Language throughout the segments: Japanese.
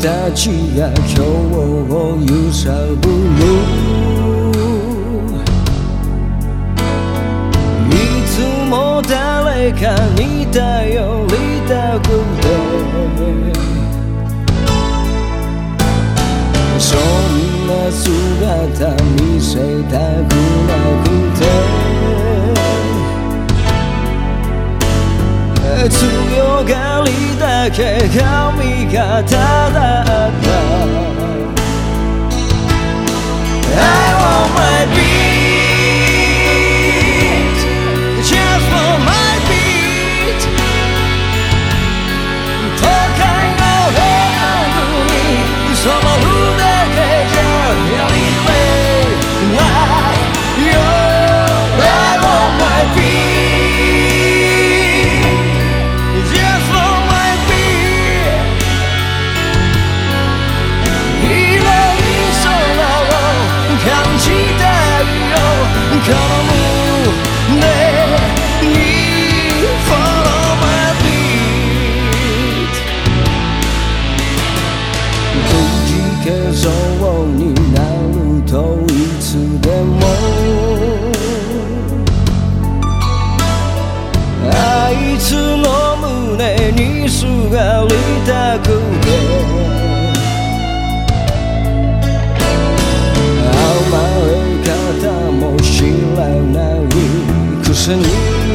たちが今日を揺さぶる。いつも誰かに頼りたくて。そんな姿見せたくけ髪型だった。そになるといつでも。あいつの胸にすがりたくて。甘え方も知らない。くせに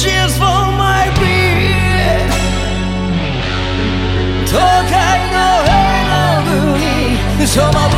cheers for my beer 都開のヘイのルに染まる